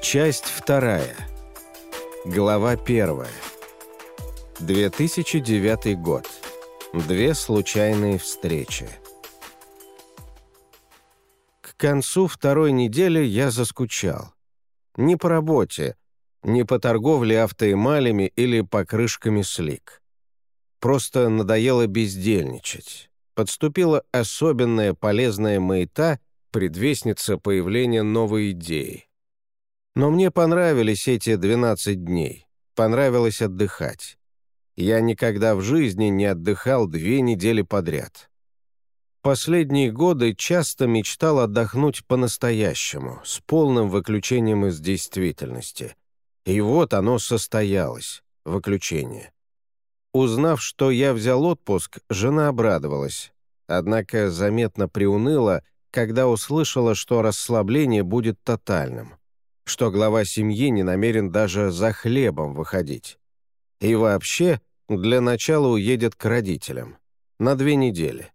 Часть вторая. Глава первая. 2009 год. Две случайные встречи. К концу второй недели я заскучал. Не по работе, не по торговле автоэмалями или покрышками слик. Просто надоело бездельничать. Подступила особенная полезная маята, предвестница появления новой идеи. Но мне понравились эти 12 дней. Понравилось отдыхать. Я никогда в жизни не отдыхал две недели подряд. Последние годы часто мечтал отдохнуть по-настоящему, с полным выключением из действительности. И вот оно состоялось, выключение. Узнав, что я взял отпуск, жена обрадовалась, однако заметно приуныла, когда услышала, что расслабление будет тотальным что глава семьи не намерен даже за хлебом выходить. И вообще, для начала уедет к родителям. На две недели.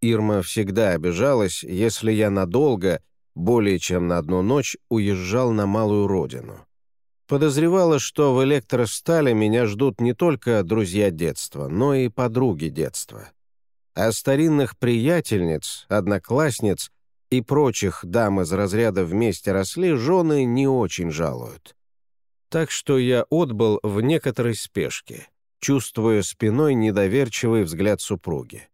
Ирма всегда обижалась, если я надолго, более чем на одну ночь, уезжал на малую родину. Подозревала, что в электростале меня ждут не только друзья детства, но и подруги детства. А старинных приятельниц, одноклассниц и прочих дам из разряда вместе росли, жены не очень жалуют. Так что я отбыл в некоторой спешке, чувствуя спиной недоверчивый взгляд супруги.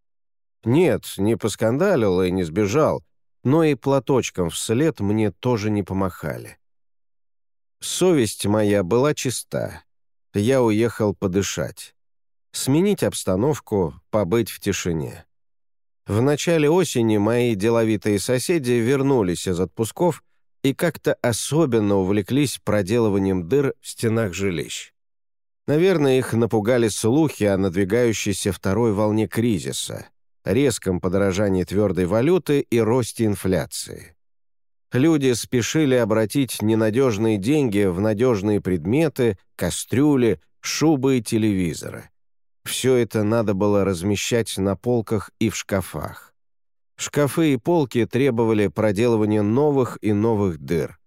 Нет, не поскандалил и не сбежал, но и платочком вслед мне тоже не помахали. Совесть моя была чиста. Я уехал подышать. Сменить обстановку, побыть в тишине. В начале осени мои деловитые соседи вернулись из отпусков и как-то особенно увлеклись проделыванием дыр в стенах жилищ. Наверное, их напугали слухи о надвигающейся второй волне кризиса, резком подорожании твердой валюты и росте инфляции. Люди спешили обратить ненадежные деньги в надежные предметы, кастрюли, шубы и телевизоры. Все это надо было размещать на полках и в шкафах. Шкафы и полки требовали проделывания новых и новых дыр.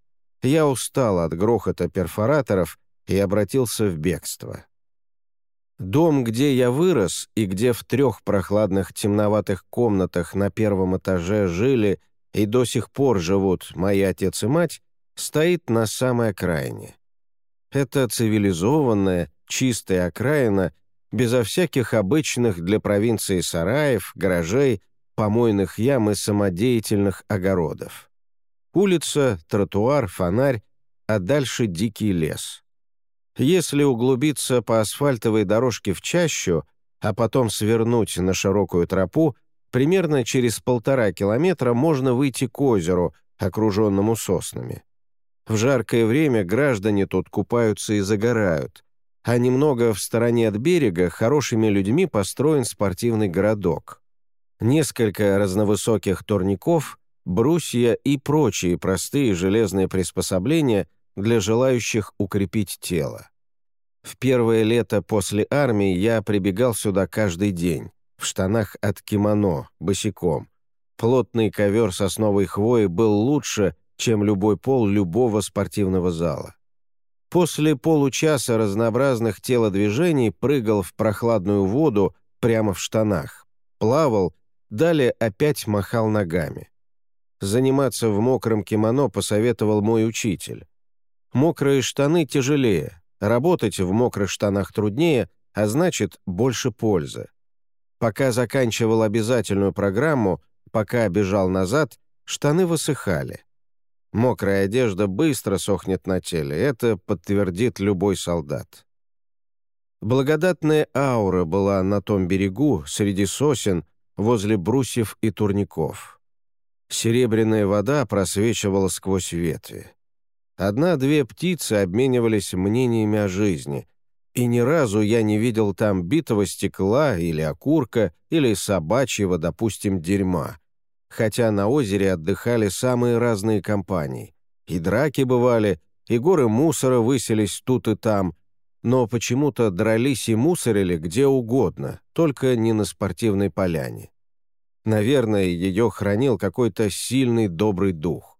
Я устал от грохота перфораторов и обратился в бегство. Дом, где я вырос и где в трех прохладных темноватых комнатах на первом этаже жили и до сих пор живут мои отец и мать, стоит на самой окраине. Это цивилизованная, чистая окраина безо всяких обычных для провинции сараев, гаражей, помойных ям и самодеятельных огородов. Улица, тротуар, фонарь, а дальше дикий лес. Если углубиться по асфальтовой дорожке в чащу, а потом свернуть на широкую тропу, примерно через полтора километра можно выйти к озеру, окруженному соснами. В жаркое время граждане тут купаются и загорают, а немного в стороне от берега хорошими людьми построен спортивный городок. Несколько разновысоких турников, брусья и прочие простые железные приспособления для желающих укрепить тело. В первое лето после армии я прибегал сюда каждый день, в штанах от кимоно, босиком. Плотный ковер сосновой хвои был лучше, чем любой пол любого спортивного зала. После получаса разнообразных телодвижений прыгал в прохладную воду прямо в штанах, плавал, далее опять махал ногами. Заниматься в мокром кимоно посоветовал мой учитель. Мокрые штаны тяжелее, работать в мокрых штанах труднее, а значит, больше пользы. Пока заканчивал обязательную программу, пока бежал назад, штаны высыхали. Мокрая одежда быстро сохнет на теле, это подтвердит любой солдат. Благодатная аура была на том берегу, среди сосен, возле брусьев и турников. Серебряная вода просвечивала сквозь ветви. Одна-две птицы обменивались мнениями о жизни, и ни разу я не видел там битого стекла или окурка, или собачьего, допустим, дерьма, хотя на озере отдыхали самые разные компании. И драки бывали, и горы мусора выселись тут и там, но почему-то дрались и мусорили где угодно, только не на спортивной поляне. Наверное, ее хранил какой-то сильный добрый дух.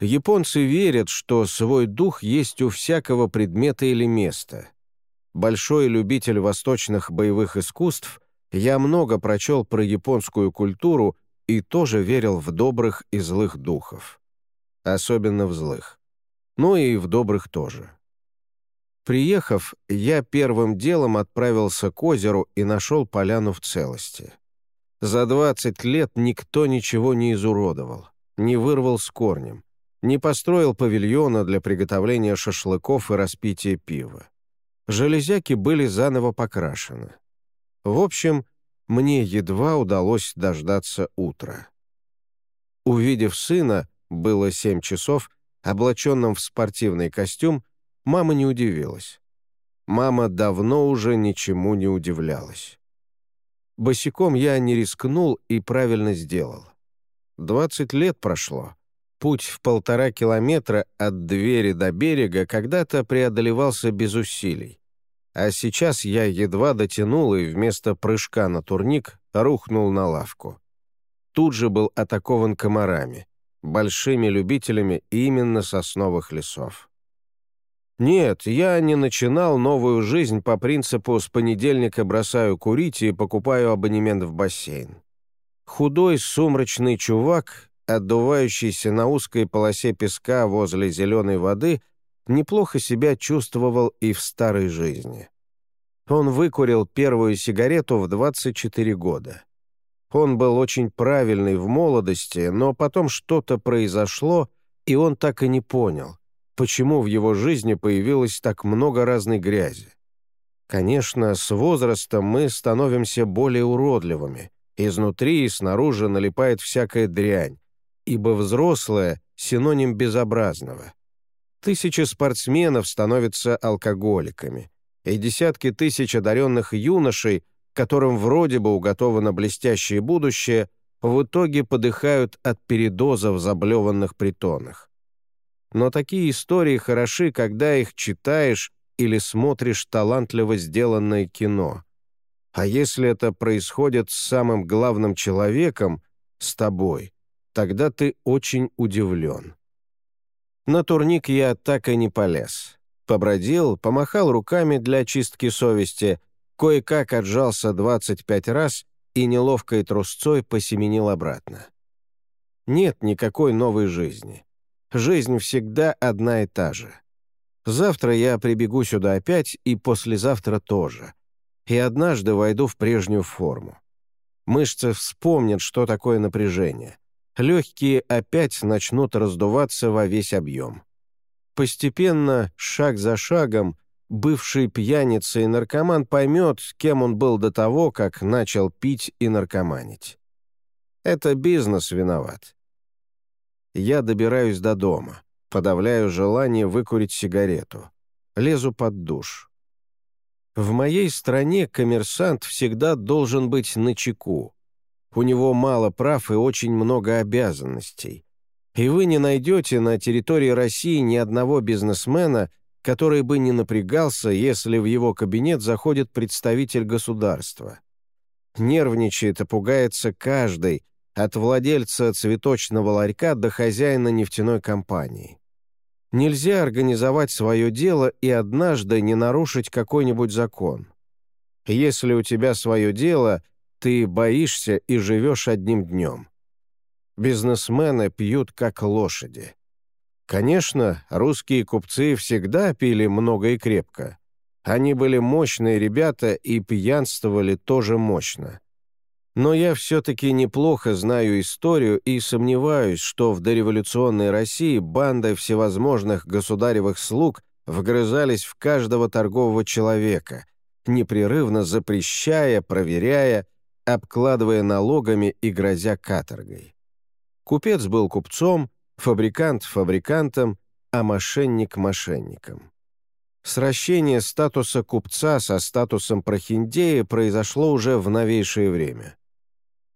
Японцы верят, что свой дух есть у всякого предмета или места. Большой любитель восточных боевых искусств, я много прочел про японскую культуру и тоже верил в добрых и злых духов. Особенно в злых. Ну и в добрых тоже. Приехав, я первым делом отправился к озеру и нашел поляну в целости. За 20 лет никто ничего не изуродовал, не вырвал с корнем, не построил павильона для приготовления шашлыков и распития пива. Железяки были заново покрашены. В общем, мне едва удалось дождаться утра. Увидев сына, было семь часов, облаченным в спортивный костюм, мама не удивилась. Мама давно уже ничему не удивлялась. Босиком я не рискнул и правильно сделал. Двадцать лет прошло. Путь в полтора километра от двери до берега когда-то преодолевался без усилий. А сейчас я едва дотянул и вместо прыжка на турник рухнул на лавку. Тут же был атакован комарами, большими любителями именно сосновых лесов. Нет, я не начинал новую жизнь по принципу «с понедельника бросаю курить и покупаю абонемент в бассейн». Худой сумрачный чувак, отдувающийся на узкой полосе песка возле зеленой воды, неплохо себя чувствовал и в старой жизни. Он выкурил первую сигарету в 24 года. Он был очень правильный в молодости, но потом что-то произошло, и он так и не понял, почему в его жизни появилось так много разной грязи. Конечно, с возрастом мы становимся более уродливыми, изнутри и снаружи налипает всякая дрянь, ибо взрослое — синоним безобразного — Тысячи спортсменов становятся алкоголиками, и десятки тысяч одаренных юношей, которым вроде бы уготовано блестящее будущее, в итоге подыхают от передоза в заблеванных притонах. Но такие истории хороши, когда их читаешь или смотришь талантливо сделанное кино. А если это происходит с самым главным человеком, с тобой, тогда ты очень удивлен. На турник я так и не полез. Побродил, помахал руками для очистки совести, кое-как отжался 25 раз и неловкой трусцой посеменил обратно. Нет никакой новой жизни. Жизнь всегда одна и та же. Завтра я прибегу сюда опять, и послезавтра тоже. И однажды войду в прежнюю форму. Мышцы вспомнят, что такое напряжение легкие опять начнут раздуваться во весь объем. Постепенно, шаг за шагом, бывший пьяница и наркоман поймет, кем он был до того, как начал пить и наркоманить. Это бизнес виноват. Я добираюсь до дома, подавляю желание выкурить сигарету. Лезу под душ. В моей стране коммерсант всегда должен быть на чеку. У него мало прав и очень много обязанностей. И вы не найдете на территории России ни одного бизнесмена, который бы не напрягался, если в его кабинет заходит представитель государства. Нервничает и пугается каждый, от владельца цветочного ларька до хозяина нефтяной компании. Нельзя организовать свое дело и однажды не нарушить какой-нибудь закон. Если у тебя свое дело, ты боишься и живешь одним днем. Бизнесмены пьют как лошади. Конечно, русские купцы всегда пили много и крепко. Они были мощные ребята и пьянствовали тоже мощно. Но я все-таки неплохо знаю историю и сомневаюсь, что в дореволюционной России банды всевозможных государевых слуг вгрызались в каждого торгового человека, непрерывно запрещая, проверяя, обкладывая налогами и грозя каторгой. Купец был купцом, фабрикант — фабрикантом, а мошенник — мошенником. Сращение статуса купца со статусом прохиндея произошло уже в новейшее время.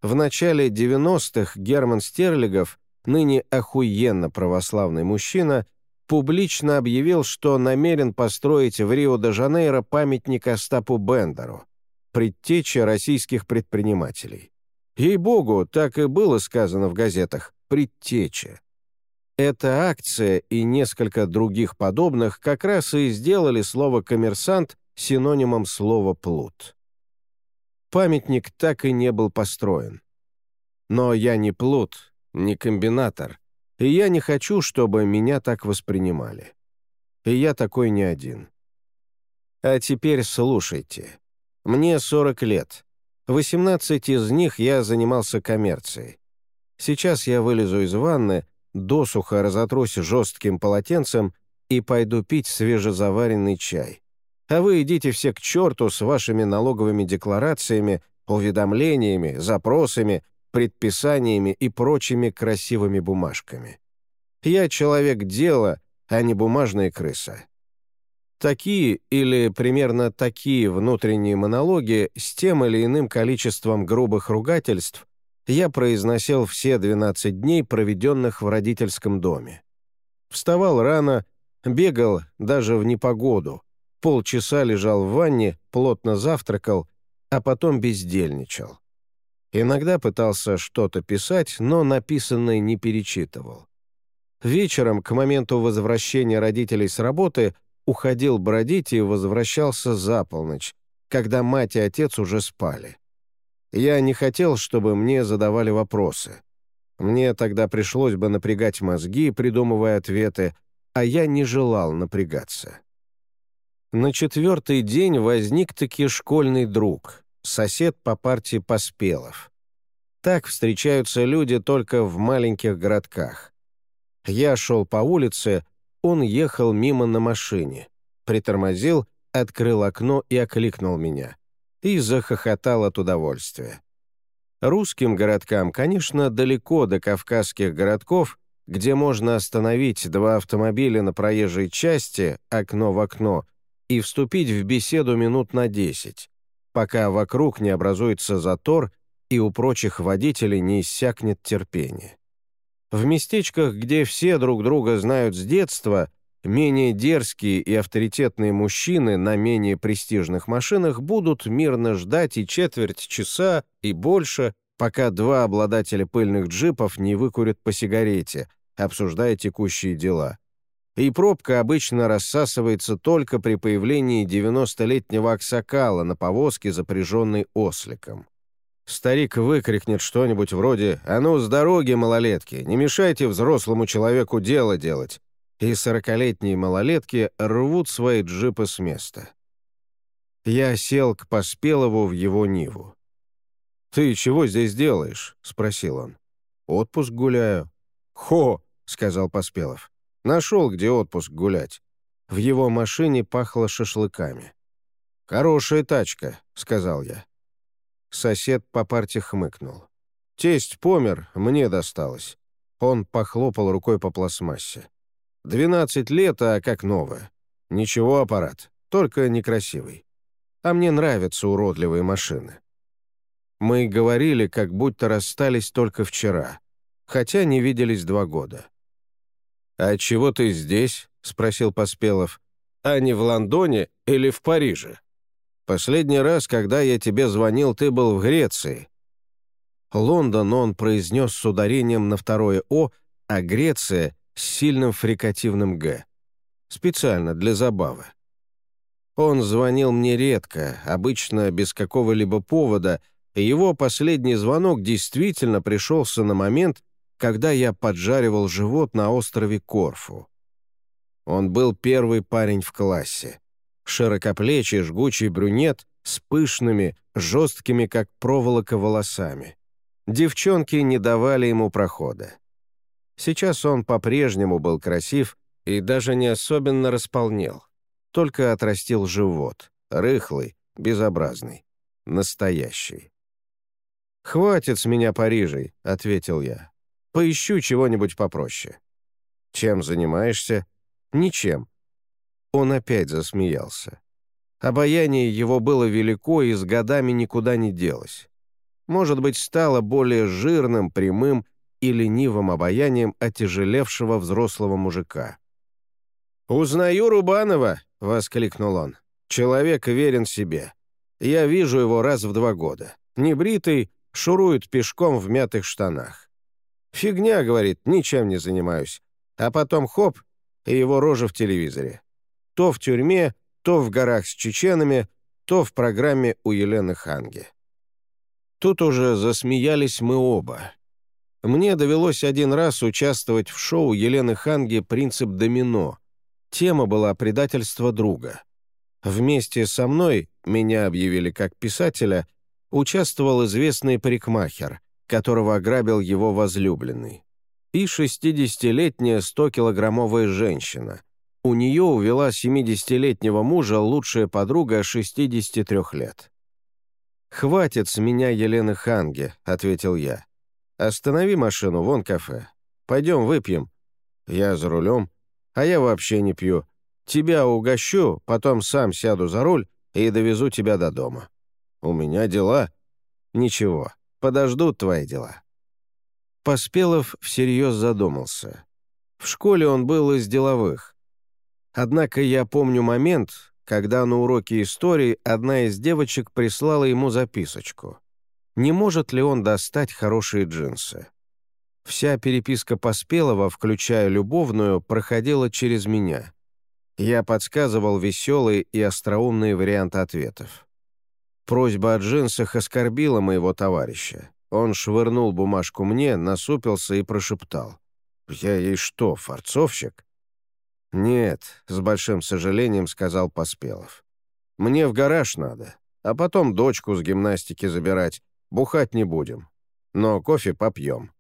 В начале 90-х Герман Стерлигов, ныне охуенно православный мужчина, публично объявил, что намерен построить в Рио-де-Жанейро памятник Остапу Бендеру, предтеча российских предпринимателей. Ей-богу, так и было сказано в газетах «предтеча». Эта акция и несколько других подобных как раз и сделали слово «коммерсант» синонимом слова «плут». Памятник так и не был построен. Но я не плут, не комбинатор, и я не хочу, чтобы меня так воспринимали. И я такой не один. А теперь слушайте. Мне 40 лет. 18 из них я занимался коммерцией. Сейчас я вылезу из ванны, досуха разотрусь жестким полотенцем и пойду пить свежезаваренный чай. А вы идите все к черту с вашими налоговыми декларациями, уведомлениями, запросами, предписаниями и прочими красивыми бумажками. Я человек дела, а не бумажная крыса. Такие или примерно такие внутренние монологи с тем или иным количеством грубых ругательств я произносил все 12 дней, проведенных в родительском доме. Вставал рано, бегал даже в непогоду, полчаса лежал в ванне, плотно завтракал, а потом бездельничал. Иногда пытался что-то писать, но написанное не перечитывал. Вечером, к моменту возвращения родителей с работы, уходил бродить и возвращался за полночь, когда мать и отец уже спали. Я не хотел, чтобы мне задавали вопросы. Мне тогда пришлось бы напрягать мозги, придумывая ответы, а я не желал напрягаться. На четвертый день возник-таки школьный друг, сосед по партии Поспелов. Так встречаются люди только в маленьких городках. Я шел по улице, он ехал мимо на машине, притормозил, открыл окно и окликнул меня и захохотал от удовольствия. Русским городкам, конечно, далеко до кавказских городков, где можно остановить два автомобиля на проезжей части, окно в окно, и вступить в беседу минут на 10, пока вокруг не образуется затор и у прочих водителей не иссякнет терпение. В местечках, где все друг друга знают с детства, Менее дерзкие и авторитетные мужчины на менее престижных машинах будут мирно ждать и четверть часа, и больше, пока два обладателя пыльных джипов не выкурят по сигарете, обсуждая текущие дела. И пробка обычно рассасывается только при появлении 90-летнего аксакала на повозке, запряженной осликом. Старик выкрикнет что-нибудь вроде «А ну, с дороги, малолетки, не мешайте взрослому человеку дело делать», и сорокалетние малолетки рвут свои джипы с места. Я сел к Поспелову в его Ниву. «Ты чего здесь делаешь?» — спросил он. «Отпуск гуляю». «Хо!» — сказал Поспелов. «Нашел, где отпуск гулять». В его машине пахло шашлыками. «Хорошая тачка», — сказал я. Сосед по парте хмыкнул. «Тесть помер, мне досталось». Он похлопал рукой по пластмассе. Двенадцать лет, а как новое. Ничего, аппарат, только некрасивый. А мне нравятся уродливые машины. Мы говорили, как будто расстались только вчера, хотя не виделись два года. «А чего ты здесь?» — спросил Поспелов. «А не в Лондоне или в Париже? Последний раз, когда я тебе звонил, ты был в Греции». Лондон он произнес с ударением на второе «о», а Греция с сильным фрикативным «г». Специально, для забавы. Он звонил мне редко, обычно без какого-либо повода, и его последний звонок действительно пришелся на момент, когда я поджаривал живот на острове Корфу. Он был первый парень в классе. Широкоплечий, жгучий брюнет с пышными, жесткими, как проволока, волосами. Девчонки не давали ему прохода. Сейчас он по-прежнему был красив и даже не особенно располнел. Только отрастил живот, рыхлый, безобразный, настоящий. «Хватит с меня Парижей», — ответил я. «Поищу чего-нибудь попроще». «Чем занимаешься?» «Ничем». Он опять засмеялся. Обаяние его было велико и с годами никуда не делось. Может быть, стало более жирным, прямым и ленивым обаянием отяжелевшего взрослого мужика. «Узнаю Рубанова!» — воскликнул он. «Человек верен себе. Я вижу его раз в два года. Небритый, шурует пешком в мятых штанах. «Фигня», — говорит, — «ничем не занимаюсь. А потом хоп, и его рожа в телевизоре. То в тюрьме, то в горах с чеченами, то в программе у Елены Ханги. Тут уже засмеялись мы оба. Мне довелось один раз участвовать в шоу Елены Ханги «Принцип домино». Тема была «Предательство друга». Вместе со мной, меня объявили как писателя, участвовал известный парикмахер, которого ограбил его возлюбленный, и 60-летняя 100-килограммовая женщина. У нее увела 70-летнего мужа лучшая подруга 63 лет. «Хватит с меня Елены Ханге», — ответил я. «Останови машину, вон кафе. Пойдем выпьем». «Я за рулем. А я вообще не пью. Тебя угощу, потом сам сяду за руль и довезу тебя до дома. У меня дела». «Ничего, подождут твои дела». Поспелов всерьез задумался. В школе он был из деловых. Однако я помню момент, когда на уроке истории одна из девочек прислала ему записочку. Не может ли он достать хорошие джинсы? Вся переписка Поспелова, включая любовную, проходила через меня. Я подсказывал веселые и остроумные варианты ответов. Просьба о джинсах оскорбила моего товарища. Он швырнул бумажку мне, насупился и прошептал. «Я ей что, форцовщик?» «Нет», — с большим сожалением сказал Поспелов. «Мне в гараж надо, а потом дочку с гимнастики забирать. Бухать не будем. Но кофе попьем».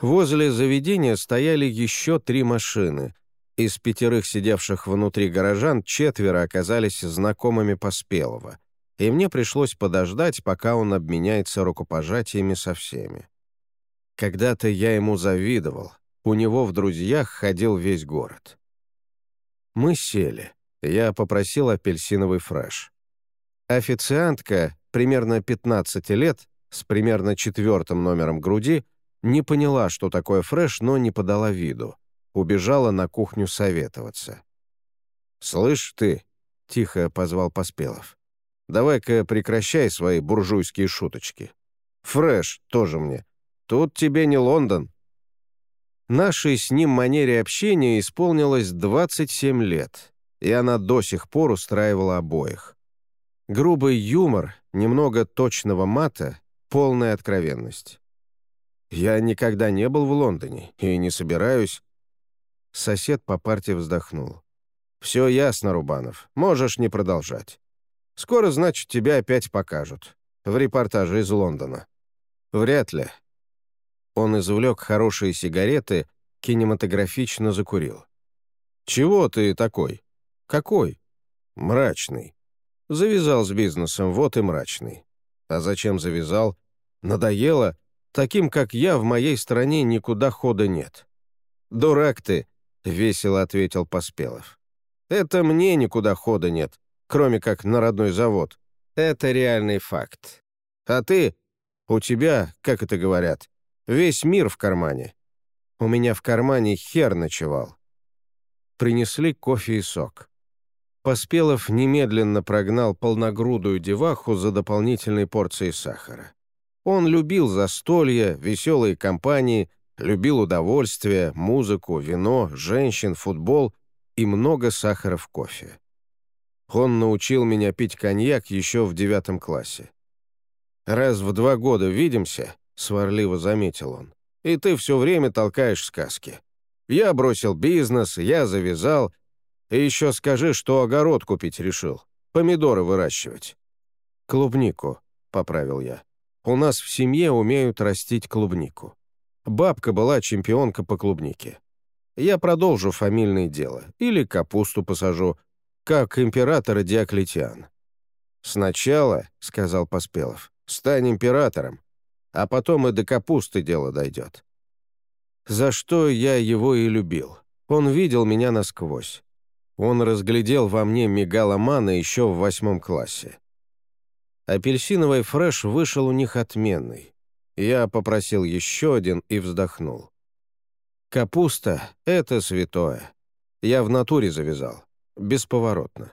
Возле заведения стояли еще три машины. Из пятерых сидевших внутри горожан четверо оказались знакомыми Поспелова, и мне пришлось подождать, пока он обменяется рукопожатиями со всеми. Когда-то я ему завидовал, у него в друзьях ходил весь город. Мы сели. Я попросил апельсиновый фреш. Официантка, примерно 15 лет, с примерно четвертым номером груди, не поняла, что такое фреш, но не подала виду. Убежала на кухню советоваться. «Слышь ты», — тихо позвал Поспелов, «давай-ка прекращай свои буржуйские шуточки. Фреш тоже мне. Тут тебе не Лондон, Нашей с ним манере общения исполнилось 27 лет, и она до сих пор устраивала обоих. Грубый юмор, немного точного мата, полная откровенность. «Я никогда не был в Лондоне и не собираюсь...» Сосед по парте вздохнул. «Все ясно, Рубанов, можешь не продолжать. Скоро, значит, тебя опять покажут. В репортаже из Лондона». «Вряд ли. Он извлек хорошие сигареты, кинематографично закурил. «Чего ты такой?» «Какой?» «Мрачный. Завязал с бизнесом, вот и мрачный. А зачем завязал? Надоело? Таким, как я, в моей стране никуда хода нет». «Дурак ты», — весело ответил Поспелов. «Это мне никуда хода нет, кроме как на родной завод. Это реальный факт. А ты, у тебя, как это говорят, Весь мир в кармане. У меня в кармане хер ночевал. Принесли кофе и сок. Поспелов немедленно прогнал полногрудую деваху за дополнительной порцией сахара. Он любил застолья, веселые компании, любил удовольствие, музыку, вино, женщин, футбол и много сахара в кофе. Он научил меня пить коньяк еще в девятом классе. Раз в два года видимся, — сварливо заметил он. «И ты все время толкаешь сказки. Я бросил бизнес, я завязал. И еще скажи, что огород купить решил. Помидоры выращивать». «Клубнику», — поправил я. «У нас в семье умеют растить клубнику. Бабка была чемпионка по клубнике. Я продолжу фамильное дело. Или капусту посажу, как император Диоклетиан». «Сначала», — сказал Поспелов, — «стань императором, а потом и до капусты дело дойдет. За что я его и любил. Он видел меня насквозь. Он разглядел во мне мегаломана еще в восьмом классе. Апельсиновый фреш вышел у них отменный. Я попросил еще один и вздохнул. Капуста — это святое. Я в натуре завязал. Бесповоротно.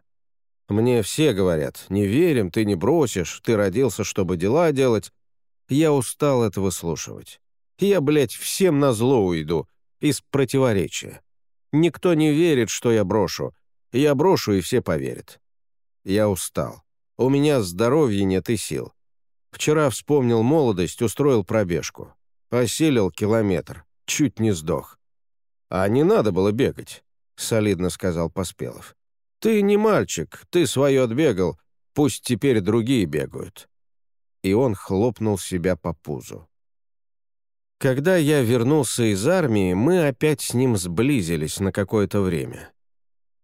Мне все говорят, не верим, ты не бросишь, ты родился, чтобы дела делать, я устал это выслушивать. Я, блядь, всем на зло уйду, из противоречия. Никто не верит, что я брошу. Я брошу, и все поверят. Я устал. У меня здоровья нет и сил. Вчера вспомнил молодость, устроил пробежку. Осилил километр. Чуть не сдох. «А не надо было бегать», — солидно сказал Поспелов. «Ты не мальчик, ты свое отбегал, пусть теперь другие бегают». И он хлопнул себя по пузу. Когда я вернулся из армии, мы опять с ним сблизились на какое-то время.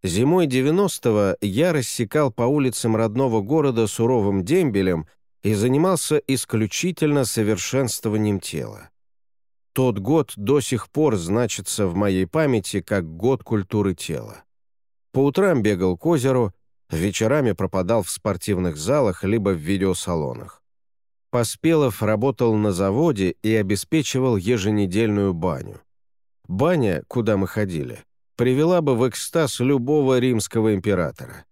Зимой 90-го я рассекал по улицам родного города суровым дембелем и занимался исключительно совершенствованием тела. Тот год до сих пор значится в моей памяти как год культуры тела. По утрам бегал к озеру, вечерами пропадал в спортивных залах либо в видеосалонах. Поспелов работал на заводе и обеспечивал еженедельную баню. Баня, куда мы ходили, привела бы в экстаз любого римского императора.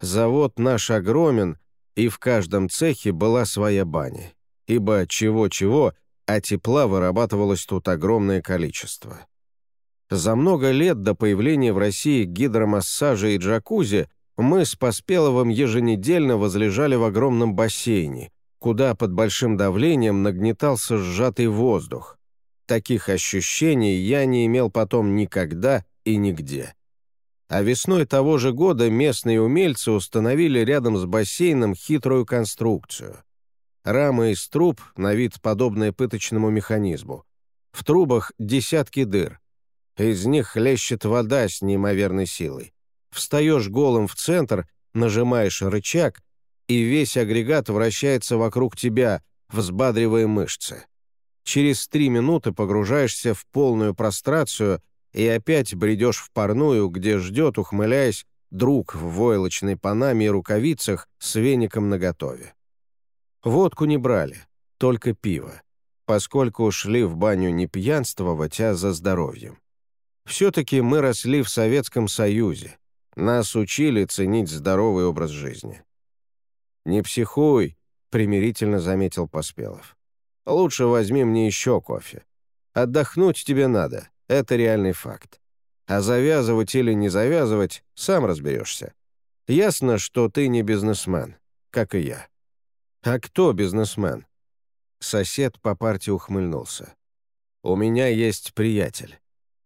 Завод наш огромен, и в каждом цехе была своя баня, ибо чего-чего, а тепла вырабатывалось тут огромное количество. За много лет до появления в России гидромассажа и джакузи мы с Поспеловым еженедельно возлежали в огромном бассейне, куда под большим давлением нагнетался сжатый воздух. Таких ощущений я не имел потом никогда и нигде. А весной того же года местные умельцы установили рядом с бассейном хитрую конструкцию. Рама из труб, на вид подобная пыточному механизму. В трубах десятки дыр. Из них хлещет вода с неимоверной силой. Встаешь голым в центр, нажимаешь рычаг, и весь агрегат вращается вокруг тебя, взбадривая мышцы. Через три минуты погружаешься в полную прострацию и опять бредешь в парную, где ждет, ухмыляясь, друг в войлочной панаме и рукавицах с веником наготове. Водку не брали, только пиво, поскольку ушли в баню не пьянствовать, а за здоровьем. Все-таки мы росли в Советском Союзе. Нас учили ценить здоровый образ жизни. «Не психуй», — примирительно заметил Поспелов. «Лучше возьми мне еще кофе. Отдохнуть тебе надо, это реальный факт. А завязывать или не завязывать, сам разберешься. Ясно, что ты не бизнесмен, как и я». «А кто бизнесмен?» Сосед по партии ухмыльнулся. «У меня есть приятель.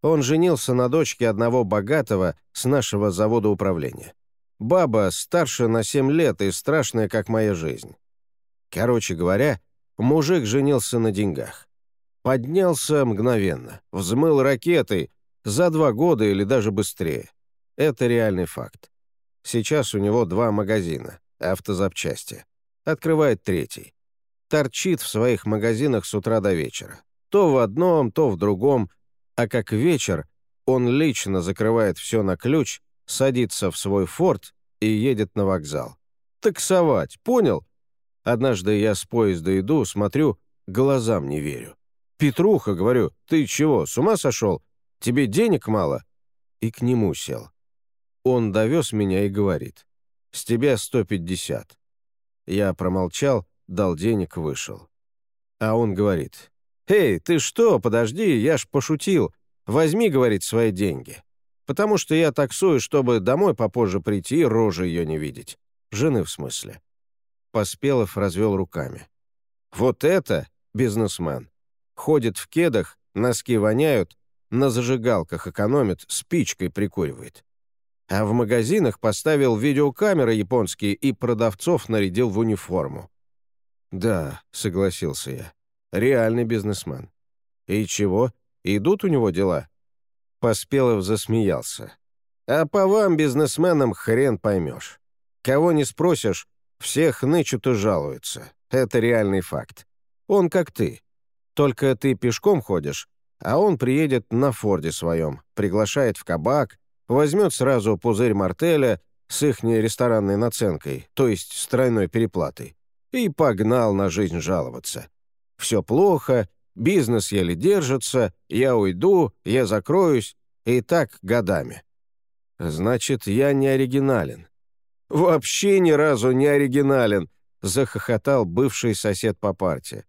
Он женился на дочке одного богатого с нашего завода управления. Баба старше на семь лет и страшная, как моя жизнь. Короче говоря, мужик женился на деньгах. Поднялся мгновенно, взмыл ракетой за два года или даже быстрее. Это реальный факт. Сейчас у него два магазина, автозапчасти. Открывает третий. Торчит в своих магазинах с утра до вечера. То в одном, то в другом, а как вечер, он лично закрывает все на ключ садится в свой форт и едет на вокзал. Таксовать, понял? Однажды я с поезда иду, смотрю, глазам не верю. «Петруха, — говорю, — ты чего, с ума сошел? Тебе денег мало?» И к нему сел. Он довез меня и говорит, «С тебя 150». Я промолчал, дал денег, вышел. А он говорит, «Эй, ты что, подожди, я ж пошутил. Возьми, — говорит, — свои деньги потому что я таксую, чтобы домой попозже прийти и рожи ее не видеть. Жены в смысле». Поспелов развел руками. «Вот это бизнесмен. Ходит в кедах, носки воняют, на зажигалках экономит, спичкой прикуривает. А в магазинах поставил видеокамеры японские и продавцов нарядил в униформу. «Да», — согласился я, — «реальный бизнесмен». «И чего? Идут у него дела?» Поспелов засмеялся. «А по вам, бизнесменам, хрен поймешь. Кого не спросишь, всех нычут и жалуются. Это реальный факт. Он как ты. Только ты пешком ходишь, а он приедет на форде своем, приглашает в кабак, возьмет сразу пузырь мартеля с ихней ресторанной наценкой, то есть с тройной переплатой, и погнал на жизнь жаловаться. Все плохо, Бизнес еле держится, я уйду, я закроюсь, и так годами. Значит, я не оригинален. Вообще ни разу не оригинален, захохотал бывший сосед по партии.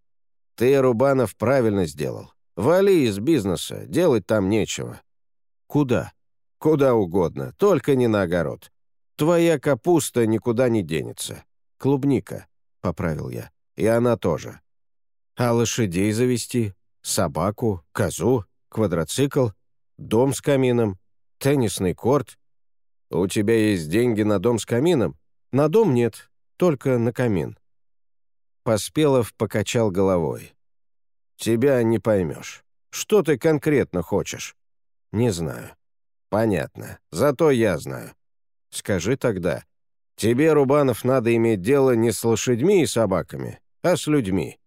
Ты, Рубанов, правильно сделал. Вали из бизнеса, делать там нечего». «Куда?» «Куда угодно, только не на огород. Твоя капуста никуда не денется. Клубника», — поправил я. «И она тоже». «А лошадей завести? Собаку? Козу? Квадроцикл? Дом с камином? Теннисный корт?» «У тебя есть деньги на дом с камином?» «На дом нет, только на камин». Поспелов покачал головой. «Тебя не поймешь. Что ты конкретно хочешь?» «Не знаю». «Понятно. Зато я знаю». «Скажи тогда. Тебе, Рубанов, надо иметь дело не с лошадьми и собаками, а с людьми.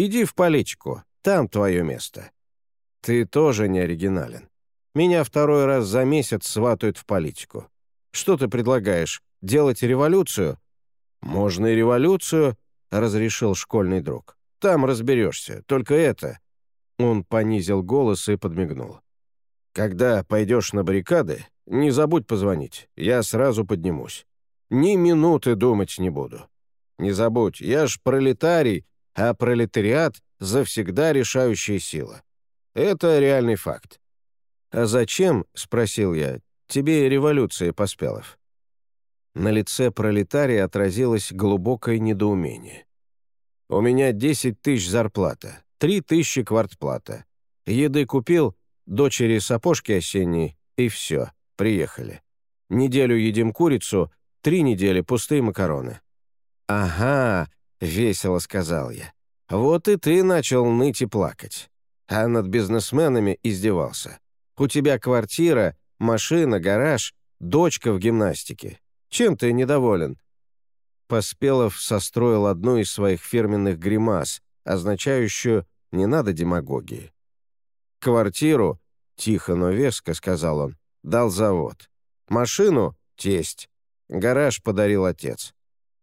Иди в политику, там твое место». «Ты тоже не оригинален. Меня второй раз за месяц сватают в политику. Что ты предлагаешь, делать революцию?» «Можно и революцию», — разрешил школьный друг. Там разберешься. Только это...» Он понизил голос и подмигнул. «Когда пойдешь на баррикады, не забудь позвонить. Я сразу поднимусь. Ни минуты думать не буду. Не забудь, я ж пролетарий, а пролетариат — завсегда решающая сила. Это реальный факт». «А зачем, — спросил я, — тебе революция, Поспелов?» На лице пролетария отразилось глубокое недоумение. У меня 10 тысяч зарплата, 3 тысячи квартплата. Еды купил, дочери сапожки осенние, и все, приехали. Неделю едим курицу, три недели пустые макароны». «Ага», — весело сказал я. «Вот и ты начал ныть и плакать. А над бизнесменами издевался. У тебя квартира, машина, гараж, дочка в гимнастике. Чем ты недоволен? Поспелов состроил одну из своих фирменных гримас, означающую «не надо демагогии». «Квартиру», — тихо, но веско сказал он, — дал завод. «Машину — тесть. Гараж подарил отец».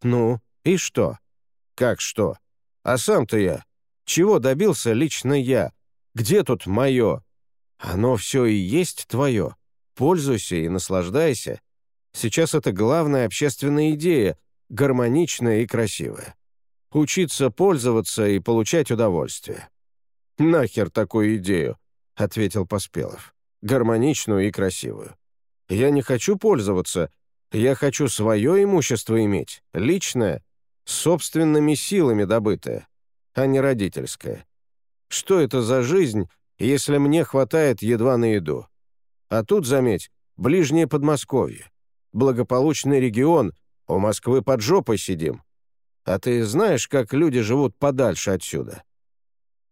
«Ну, и что?» «Как что? А сам-то я. Чего добился лично я? Где тут мое?» «Оно все и есть твое. Пользуйся и наслаждайся. Сейчас это главная общественная идея, гармоничное и красивое. Учиться пользоваться и получать удовольствие. «Нахер такую идею», — ответил Поспелов. «Гармоничную и красивую. Я не хочу пользоваться, я хочу свое имущество иметь, личное, собственными силами добытое, а не родительское. Что это за жизнь, если мне хватает едва на еду? А тут, заметь, ближнее Подмосковье, благополучный регион — у Москвы под жопой сидим. А ты знаешь, как люди живут подальше отсюда?»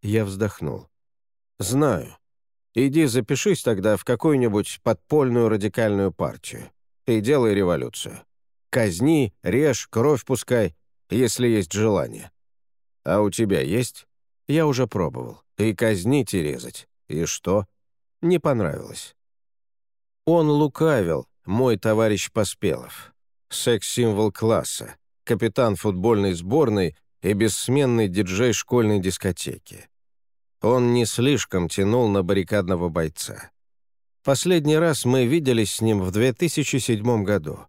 Я вздохнул. «Знаю. Иди запишись тогда в какую-нибудь подпольную радикальную партию и делай революцию. Казни, режь, кровь пускай, если есть желание. А у тебя есть? Я уже пробовал. И казнить, и резать. И что? Не понравилось. Он лукавил, мой товарищ Поспелов секс-символ класса, капитан футбольной сборной и бессменный диджей школьной дискотеки. Он не слишком тянул на баррикадного бойца. Последний раз мы виделись с ним в 2007 году.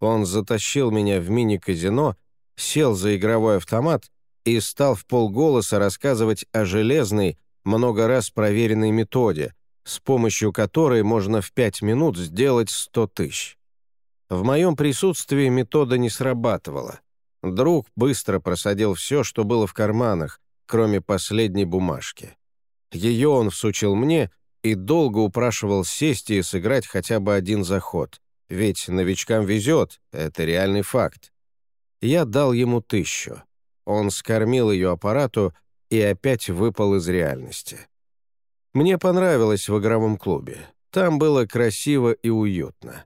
Он затащил меня в мини-казино, сел за игровой автомат и стал в полголоса рассказывать о железной, много раз проверенной методе, с помощью которой можно в пять минут сделать 100 тысяч. В моем присутствии метода не срабатывала. Друг быстро просадил все, что было в карманах, кроме последней бумажки. Ее он всучил мне и долго упрашивал сесть и сыграть хотя бы один заход. Ведь новичкам везет, это реальный факт. Я дал ему тысячу. Он скормил ее аппарату и опять выпал из реальности. Мне понравилось в игровом клубе. Там было красиво и уютно.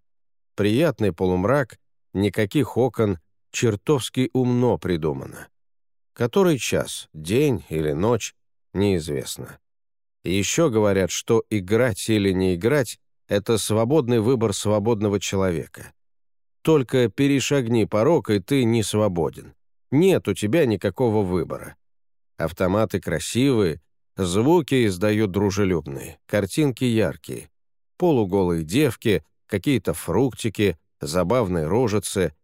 Приятный полумрак, никаких окон, чертовски умно придумано. Который час, день или ночь, неизвестно. Еще говорят, что играть или не играть — это свободный выбор свободного человека. Только перешагни порог, и ты не свободен. Нет у тебя никакого выбора. Автоматы красивые, звуки издают дружелюбные, картинки яркие. Полуголые девки — какие-то фруктики, забавные рожицы.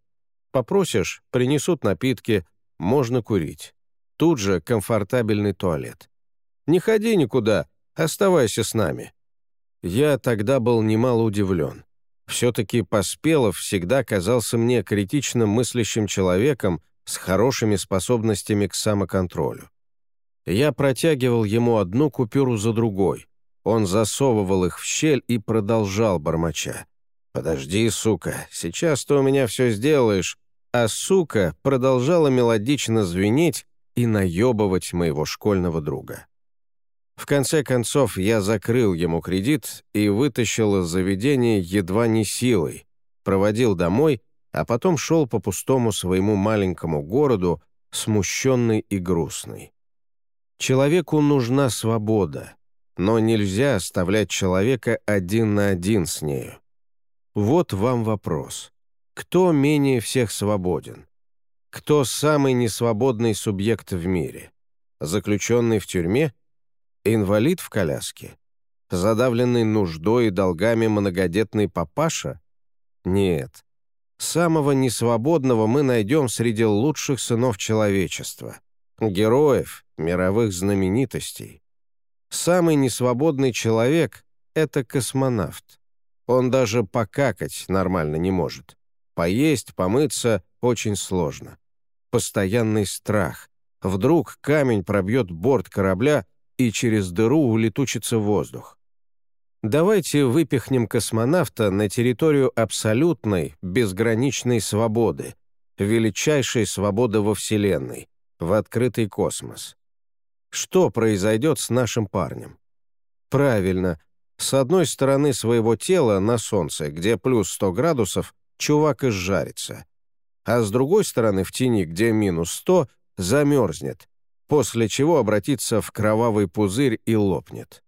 Попросишь, принесут напитки, можно курить. Тут же комфортабельный туалет. Не ходи никуда, Оставайся с нами». Я тогда был немало удивлен. Все-таки Поспелов всегда казался мне критично мыслящим человеком с хорошими способностями к самоконтролю. Я протягивал ему одну купюру за другой. Он засовывал их в щель и продолжал бормоча. «Подожди, сука, сейчас ты у меня все сделаешь». А сука продолжала мелодично звенеть и наебывать моего школьного друга. В конце концов, я закрыл ему кредит и вытащил из заведения едва не силой, проводил домой, а потом шел по пустому своему маленькому городу, смущенный и грустный. Человеку нужна свобода, но нельзя оставлять человека один на один с нею. Вот вам вопрос. Кто менее всех свободен? Кто самый несвободный субъект в мире? Заключенный в тюрьме? Инвалид в коляске? Задавленный нуждой и долгами многодетный папаша? Нет. Самого несвободного мы найдем среди лучших сынов человечества. Героев, мировых знаменитостей. Самый несвободный человек — это космонавт. Он даже покакать нормально не может. Поесть, помыться очень сложно. Постоянный страх. Вдруг камень пробьет борт корабля и через дыру улетучится воздух. Давайте выпихнем космонавта на территорию абсолютной, безграничной свободы, величайшей свободы во Вселенной, в открытый космос. Что произойдет с нашим парнем? Правильно, с одной стороны своего тела на Солнце, где плюс 100 градусов, чувак изжарится, а с другой стороны в тени, где минус 100, замерзнет, после чего обратится в кровавый пузырь и лопнет.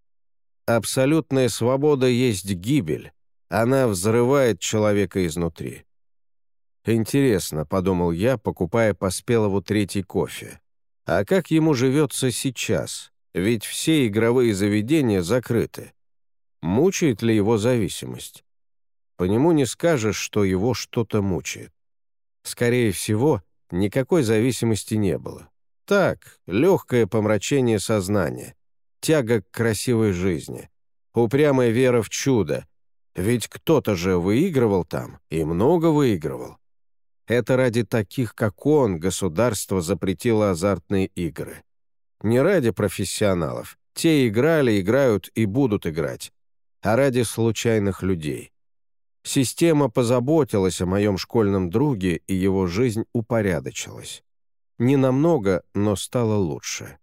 Абсолютная свобода есть гибель, она взрывает человека изнутри. «Интересно», — подумал я, покупая по Спелову третий кофе. «А как ему живется сейчас? Ведь все игровые заведения закрыты. Мучает ли его зависимость? По нему не скажешь, что его что-то мучает. Скорее всего, никакой зависимости не было. Так, легкое помрачение сознания, тяга к красивой жизни, упрямая вера в чудо. Ведь кто-то же выигрывал там, и много выигрывал. Это ради таких, как он, государство запретило азартные игры. Не ради профессионалов. Те играли, играют и будут играть а ради случайных людей. Система позаботилась о моем школьном друге, и его жизнь упорядочилась. Не намного, но стало лучше.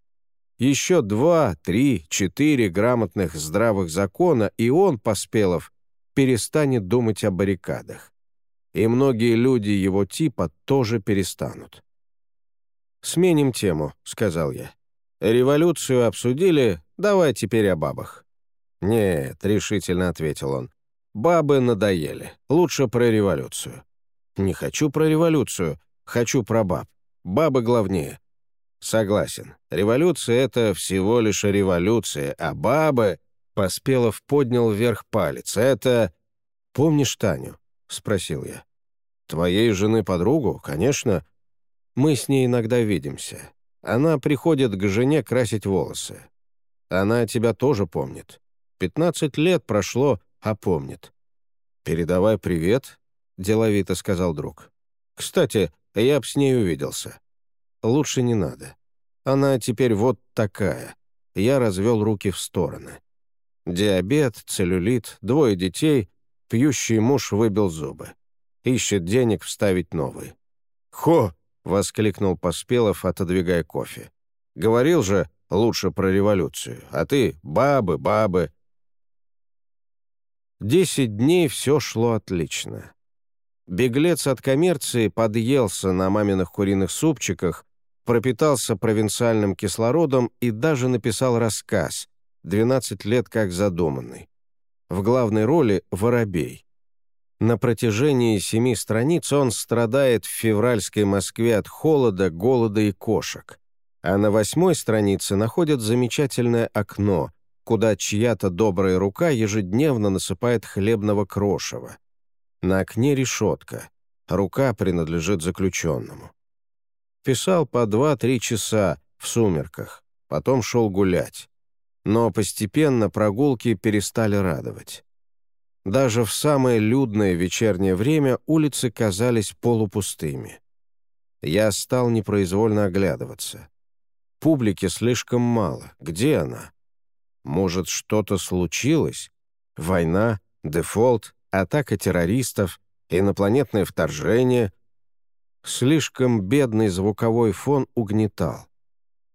Еще два, три, четыре грамотных здравых закона, и он, Поспелов, перестанет думать о баррикадах. И многие люди его типа тоже перестанут. «Сменим тему», — сказал я. «Революцию обсудили, давай теперь о бабах». «Нет», — решительно ответил он. «Бабы надоели. Лучше про революцию». «Не хочу про революцию. Хочу про баб. Бабы главнее». «Согласен. Революция — это всего лишь революция, а бабы...» Поспелов поднял вверх палец. «Это...» «Помнишь Таню?» — спросил я. «Твоей жены подругу? Конечно. Мы с ней иногда видимся. Она приходит к жене красить волосы. Она тебя тоже помнит. Пятнадцать лет прошло, а помнит. «Передавай привет», — деловито сказал друг. «Кстати, я б с ней увиделся». «Лучше не надо. Она теперь вот такая». Я развел руки в стороны. Диабет, целлюлит, двое детей, пьющий муж выбил зубы. Ищет денег вставить новые. «Хо!» — воскликнул Поспелов, отодвигая кофе. «Говорил же, лучше про революцию, а ты — бабы, бабы, Десять дней все шло отлично. Беглец от коммерции подъелся на маминых куриных супчиках, пропитался провинциальным кислородом и даже написал рассказ «12 лет как задуманный». В главной роли «Воробей». На протяжении семи страниц он страдает в февральской Москве от холода, голода и кошек. А на восьмой странице находят замечательное окно, куда чья-то добрая рука ежедневно насыпает хлебного крошева. На окне решетка. Рука принадлежит заключенному. Писал по два-три часа в сумерках, потом шел гулять. но постепенно прогулки перестали радовать. Даже в самое людное вечернее время улицы казались полупустыми. Я стал непроизвольно оглядываться. Публики слишком мало. Где она? Может, что-то случилось? Война, дефолт, атака террористов, инопланетное вторжение. Слишком бедный звуковой фон угнетал.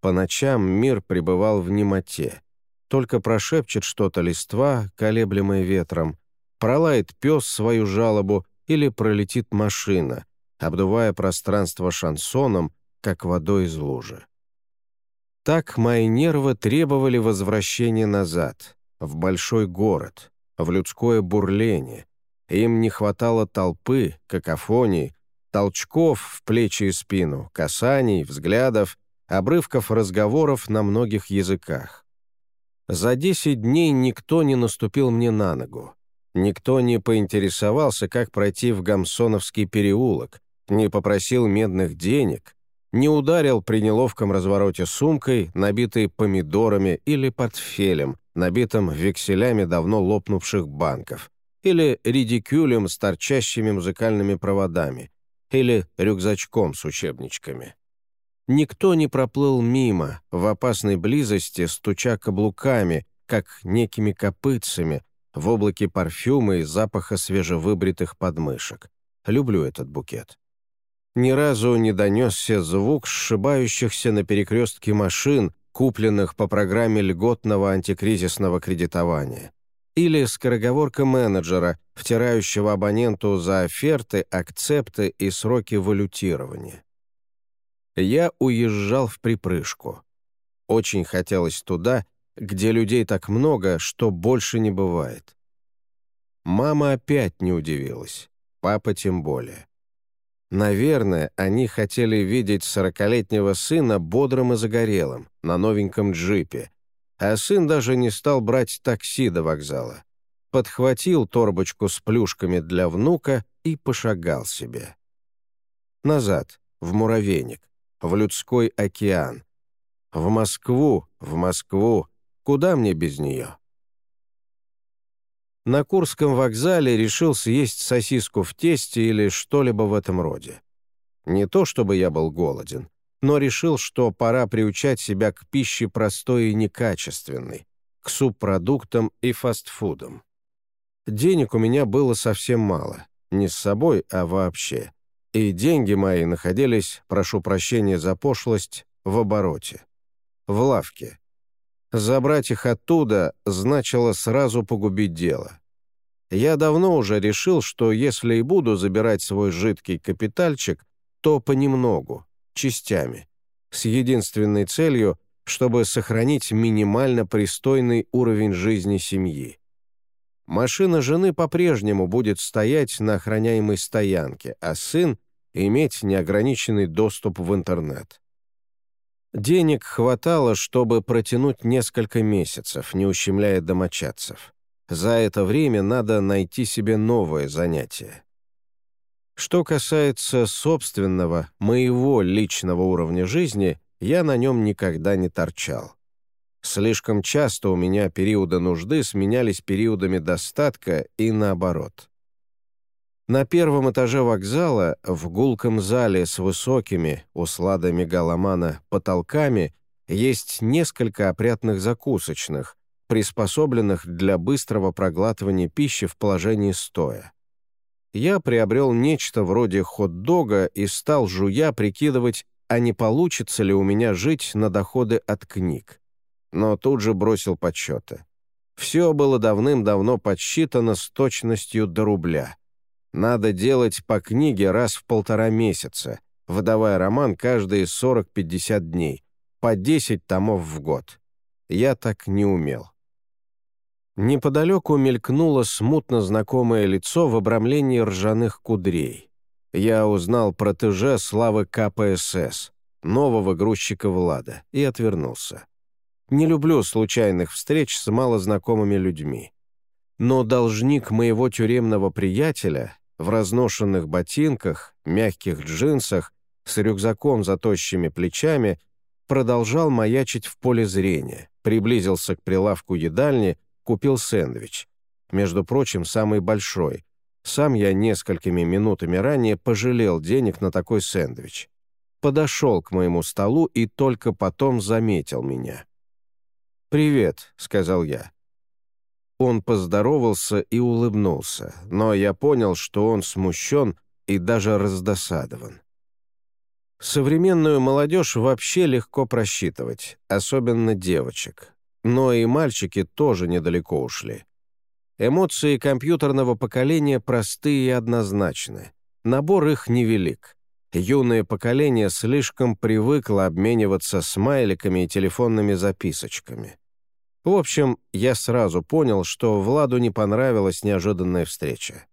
По ночам мир пребывал в немоте. Только прошепчет что-то листва, колеблемое ветром, пролает пес свою жалобу или пролетит машина, обдувая пространство шансоном, как водой из лужи. Так мои нервы требовали возвращения назад, в большой город, в людское бурление. Им не хватало толпы, какофонии, толчков в плечи и спину, касаний, взглядов, обрывков разговоров на многих языках. За десять дней никто не наступил мне на ногу. Никто не поинтересовался, как пройти в Гамсоновский переулок, не попросил медных денег, не ударил при неловком развороте сумкой, набитой помидорами или портфелем, набитым векселями давно лопнувших банков, или редикюлем с торчащими музыкальными проводами, или рюкзачком с учебничками. Никто не проплыл мимо, в опасной близости, стуча каблуками, как некими копытцами, в облаке парфюма и запаха свежевыбритых подмышек. Люблю этот букет. Ни разу не донесся звук сшибающихся на перекрестке машин, купленных по программе льготного антикризисного кредитования. Или скороговорка менеджера, втирающего абоненту за оферты, акцепты и сроки валютирования. Я уезжал в припрыжку. Очень хотелось туда, где людей так много, что больше не бывает. Мама опять не удивилась, папа тем более. Наверное, они хотели видеть сорокалетнего сына бодрым и загорелым, на новеньком джипе, а сын даже не стал брать такси до вокзала. Подхватил торбочку с плюшками для внука и пошагал себе. Назад, в муравейник, в людской океан. В Москву, в Москву, куда мне без нее? На Курском вокзале решил съесть сосиску в тесте или что-либо в этом роде. Не то чтобы я был голоден, но решил, что пора приучать себя к пище простой и некачественной, к субпродуктам и фастфудам. Денег у меня было совсем мало, не с собой, а вообще. И деньги мои находились, прошу прощения за пошлость, в обороте. В лавке, Забрать их оттуда значило сразу погубить дело. Я давно уже решил, что если и буду забирать свой жидкий капитальчик, то понемногу, частями, с единственной целью, чтобы сохранить минимально пристойный уровень жизни семьи. Машина жены по-прежнему будет стоять на охраняемой стоянке, а сын — иметь неограниченный доступ в интернет. Денег хватало, чтобы протянуть несколько месяцев, не ущемляя домочадцев. За это время надо найти себе новое занятие. Что касается собственного, моего личного уровня жизни, я на нем никогда не торчал. Слишком часто у меня периоды нужды сменялись периодами достатка и наоборот. На первом этаже вокзала, в гулком зале с высокими, услада мегаломана, потолками, есть несколько опрятных закусочных, приспособленных для быстрого проглатывания пищи в положении стоя. Я приобрел нечто вроде хот-дога и стал, жуя, прикидывать, а не получится ли у меня жить на доходы от книг. Но тут же бросил подсчеты. Все было давным-давно подсчитано с точностью до рубля — надо делать по книге раз в полтора месяца, выдавая роман каждые 40-50 дней, по 10 томов в год. Я так не умел. Неподалеку мелькнуло смутно знакомое лицо в обрамлении ржаных кудрей. Я узнал протеже славы КПСС, нового грузчика Влада, и отвернулся. Не люблю случайных встреч с малознакомыми людьми. Но должник моего тюремного приятеля в разношенных ботинках, мягких джинсах, с рюкзаком за тощими плечами, продолжал маячить в поле зрения, приблизился к прилавку едальни, купил сэндвич. Между прочим, самый большой. Сам я несколькими минутами ранее пожалел денег на такой сэндвич. Подошел к моему столу и только потом заметил меня. «Привет», — сказал я. Он поздоровался и улыбнулся, но я понял, что он смущен и даже раздосадован. Современную молодежь вообще легко просчитывать, особенно девочек. Но и мальчики тоже недалеко ушли. Эмоции компьютерного поколения простые и однозначны. Набор их невелик. Юное поколение слишком привыкло обмениваться смайликами и телефонными записочками. В общем, я сразу понял, что Владу не понравилась неожиданная встреча.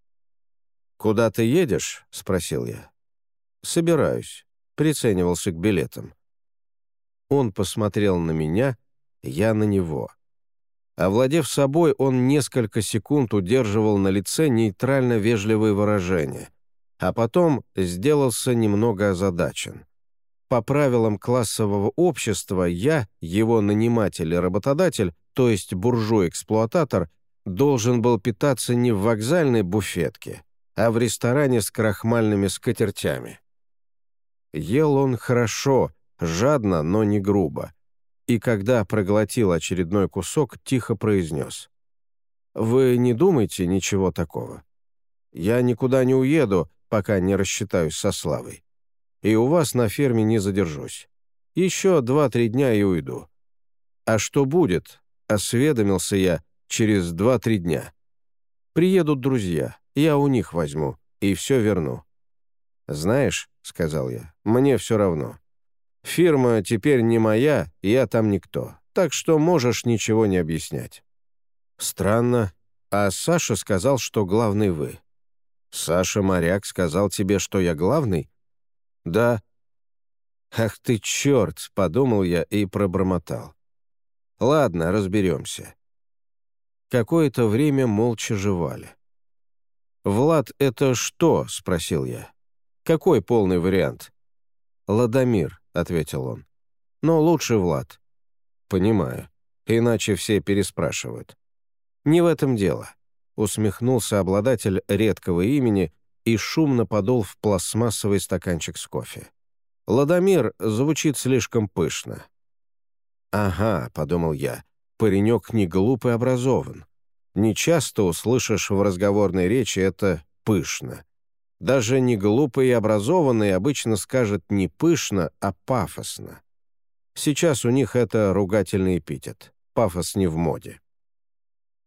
«Куда ты едешь?» — спросил я. «Собираюсь приценивался к билетам. Он посмотрел на меня, я на него. Овладев собой, он несколько секунд удерживал на лице нейтрально-вежливые выражения, а потом сделался немного озадачен. По правилам классового общества я, его наниматель и работодатель, то есть буржуй-эксплуататор, должен был питаться не в вокзальной буфетке, а в ресторане с крахмальными скатертями. Ел он хорошо, жадно, но не грубо. И когда проглотил очередной кусок, тихо произнес. «Вы не думайте ничего такого. Я никуда не уеду, пока не рассчитаюсь со Славой. И у вас на ферме не задержусь. Еще два-три дня и уйду. А что будет?» — осведомился я через два-три дня. «Приедут друзья, я у них возьму и все верну». «Знаешь», — сказал я, — «мне все равно. Фирма теперь не моя, я там никто, так что можешь ничего не объяснять». «Странно. А Саша сказал, что главный вы». «Саша Моряк сказал тебе, что я главный?» «Да». «Ах ты черт!» — подумал я и пробормотал. «Ладно, разберемся». Какое-то время молча жевали. «Влад, это что?» — спросил я. Какой полный вариант?» «Ладомир», — ответил он. «Но лучше Влад». «Понимаю. Иначе все переспрашивают». «Не в этом дело», — усмехнулся обладатель редкого имени и шумно подул в пластмассовый стаканчик с кофе. «Ладомир звучит слишком пышно». «Ага», — подумал я, — «паренек не глуп и образован. Не часто услышишь в разговорной речи это «пышно». Даже не глупый и образованный обычно скажет не пышно, а пафосно. Сейчас у них это ругательный эпитет. Пафос не в моде.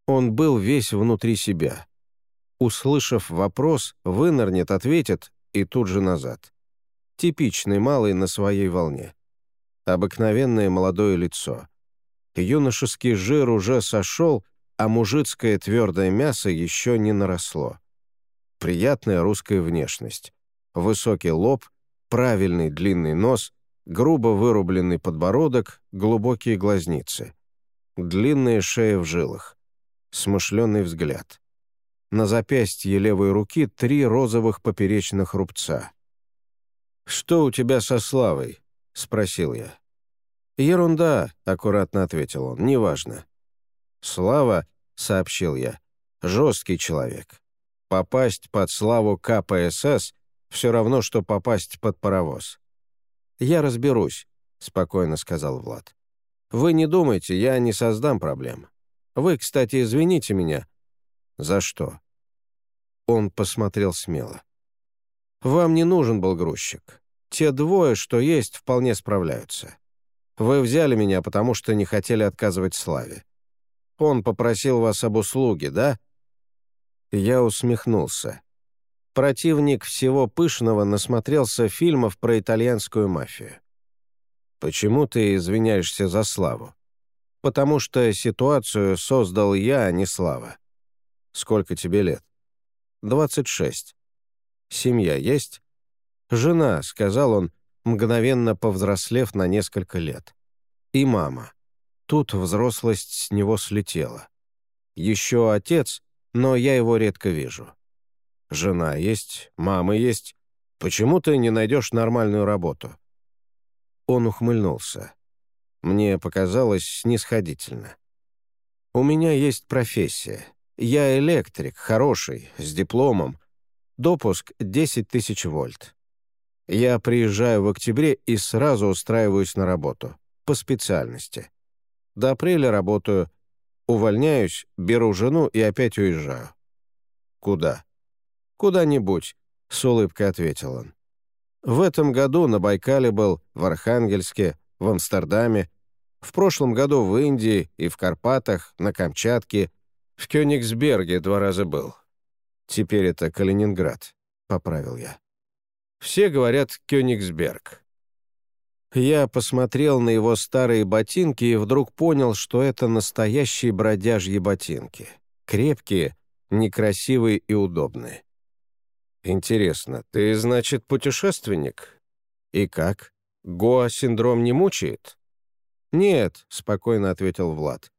Он был весь внутри себя. Услышав вопрос, вынырнет, ответит и тут же назад. Типичный малый на своей волне. Обыкновенное молодое лицо. Юношеский жир уже сошел, а мужицкое твердое мясо еще не наросло приятная русская внешность. Высокий лоб, правильный длинный нос, грубо вырубленный подбородок, глубокие глазницы. Длинная шея в жилах. Смышленный взгляд. На запястье левой руки три розовых поперечных рубца. «Что у тебя со Славой?» — спросил я. «Ерунда», — аккуратно ответил он, — «неважно». «Слава», — сообщил я, — «жесткий человек. Попасть под славу КПСС все равно, что попасть под паровоз. «Я разберусь», — спокойно сказал Влад. «Вы не думайте, я не создам проблем. Вы, кстати, извините меня». «За что?» Он посмотрел смело. «Вам не нужен был грузчик. Те двое, что есть, вполне справляются. Вы взяли меня, потому что не хотели отказывать Славе. Он попросил вас об услуге, да?» Я усмехнулся. Противник всего пышного насмотрелся фильмов про итальянскую мафию. «Почему ты извиняешься за Славу?» «Потому что ситуацию создал я, а не Слава». «Сколько тебе лет?» «Двадцать шесть». «Семья есть?» «Жена», — сказал он, мгновенно повзрослев на несколько лет. «И мама». Тут взрослость с него слетела. Еще отец, но я его редко вижу. Жена есть, мама есть. Почему ты не найдешь нормальную работу?» Он ухмыльнулся. Мне показалось снисходительно. «У меня есть профессия. Я электрик, хороший, с дипломом. Допуск 10 тысяч вольт. Я приезжаю в октябре и сразу устраиваюсь на работу. По специальности. До апреля работаю, увольняюсь, беру жену и опять уезжаю. Куда? Куда-нибудь, с улыбкой ответил он. В этом году на Байкале был, в Архангельске, в Амстердаме, в прошлом году в Индии и в Карпатах, на Камчатке, в Кёнигсберге два раза был. Теперь это Калининград, поправил я. Все говорят Кёнигсберг. Я посмотрел на его старые ботинки и вдруг понял, что это настоящие бродяжьи ботинки. Крепкие, некрасивые и удобные. «Интересно, ты, значит, путешественник? И как? Гоа-синдром не мучает?» «Нет», — спокойно ответил Влад.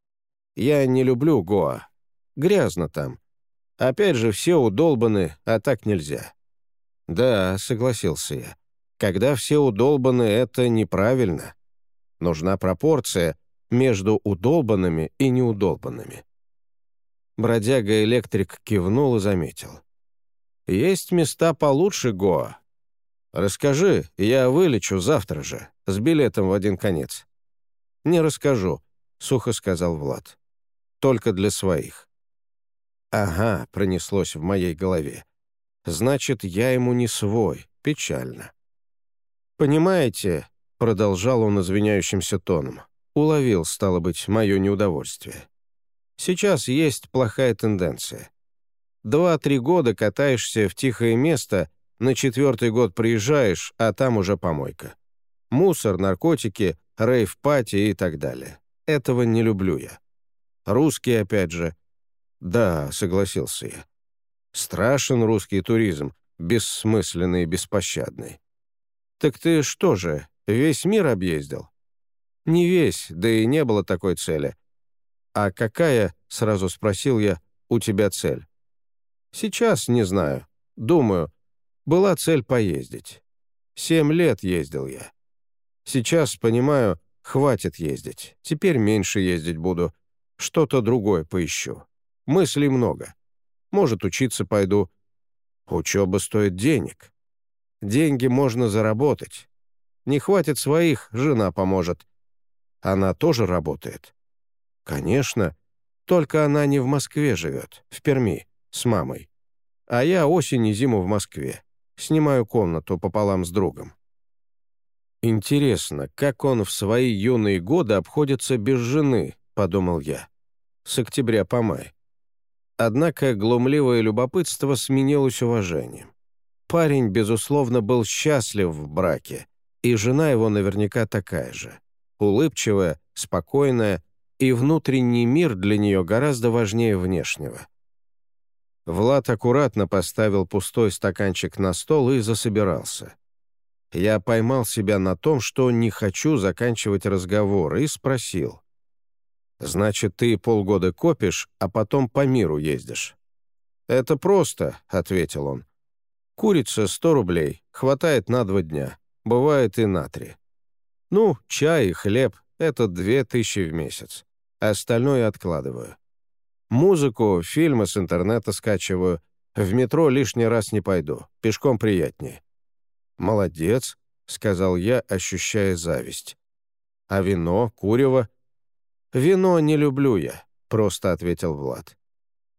«Я не люблю Гоа. Грязно там. Опять же, все удолбаны, а так нельзя». «Да», — согласился я. «Когда все удолбаны, это неправильно. Нужна пропорция между удолбанными и неудолбанными». Бродяга-электрик кивнул и заметил. «Есть места получше Гоа. Расскажи, я вылечу завтра же, с билетом в один конец». «Не расскажу», — сухо сказал Влад. «Только для своих». «Ага», — пронеслось в моей голове. Значит, я ему не свой. Печально. «Понимаете», — продолжал он извиняющимся тоном, уловил, стало быть, мое неудовольствие. «Сейчас есть плохая тенденция. Два-три года катаешься в тихое место, на четвертый год приезжаешь, а там уже помойка. Мусор, наркотики, рейв-пати и так далее. Этого не люблю я. Русские, опять же. Да, согласился я. Страшен русский туризм, бессмысленный и беспощадный. Так ты что же, весь мир объездил? Не весь, да и не было такой цели. А какая, сразу спросил я, у тебя цель? Сейчас не знаю. Думаю, была цель поездить. Семь лет ездил я. Сейчас, понимаю, хватит ездить. Теперь меньше ездить буду. Что-то другое поищу. Мыслей много. Может, учиться пойду. Учеба стоит денег. Деньги можно заработать. Не хватит своих, жена поможет. Она тоже работает. Конечно, только она не в Москве живет, в Перми, с мамой. А я осень и зиму в Москве. Снимаю комнату пополам с другом. Интересно, как он в свои юные годы обходится без жены, подумал я. С октября по май. Однако глумливое любопытство сменилось уважением. Парень, безусловно, был счастлив в браке, и жена его наверняка такая же. Улыбчивая, спокойная, и внутренний мир для нее гораздо важнее внешнего. Влад аккуратно поставил пустой стаканчик на стол и засобирался. Я поймал себя на том, что не хочу заканчивать разговор, и спросил. Значит, ты полгода копишь, а потом по миру ездишь». «Это просто», — ответил он. «Курица — сто рублей, хватает на два дня, бывает и на три. Ну, чай и хлеб — это две тысячи в месяц. Остальное откладываю. Музыку, фильмы с интернета скачиваю. В метро лишний раз не пойду, пешком приятнее». «Молодец», — сказал я, ощущая зависть. «А вино, курево «Вино не люблю я», — просто ответил Влад.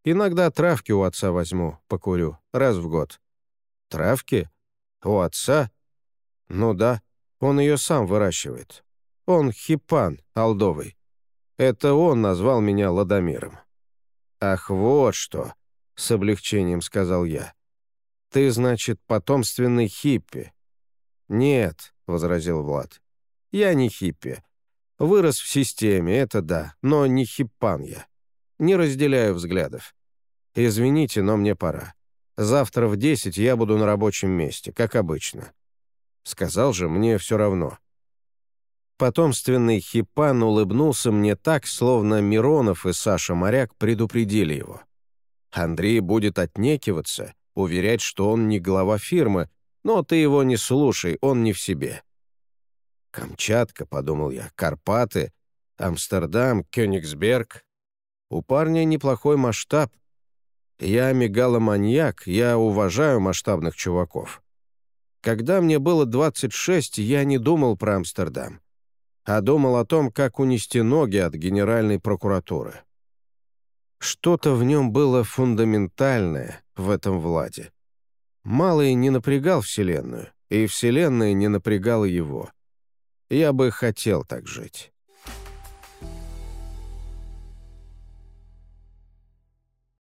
«Иногда травки у отца возьму, покурю, раз в год». «Травки? У отца?» «Ну да, он ее сам выращивает. Он хипан, алдовый. Это он назвал меня Ладомиром». «Ах, вот что!» — с облегчением сказал я. «Ты, значит, потомственный хиппи?» «Нет», — возразил Влад. «Я не хиппи. Вырос в системе, это да, но не хиппан я. Не разделяю взглядов. Извините, но мне пора. Завтра в десять я буду на рабочем месте, как обычно. Сказал же, мне все равно. Потомственный хипан улыбнулся мне так, словно Миронов и Саша Моряк предупредили его. Андрей будет отнекиваться, уверять, что он не глава фирмы, но ты его не слушай, он не в себе. Камчатка, подумал я, Карпаты, Амстердам, Кёнигсберг. У парня неплохой масштаб. Я мегаломаньяк, я уважаю масштабных чуваков. Когда мне было 26, я не думал про Амстердам, а думал о том, как унести ноги от Генеральной прокуратуры. Что-то в нем было фундаментальное в этом Владе. Малый не напрягал Вселенную, и Вселенная не напрягала его. Я бы хотел так жить.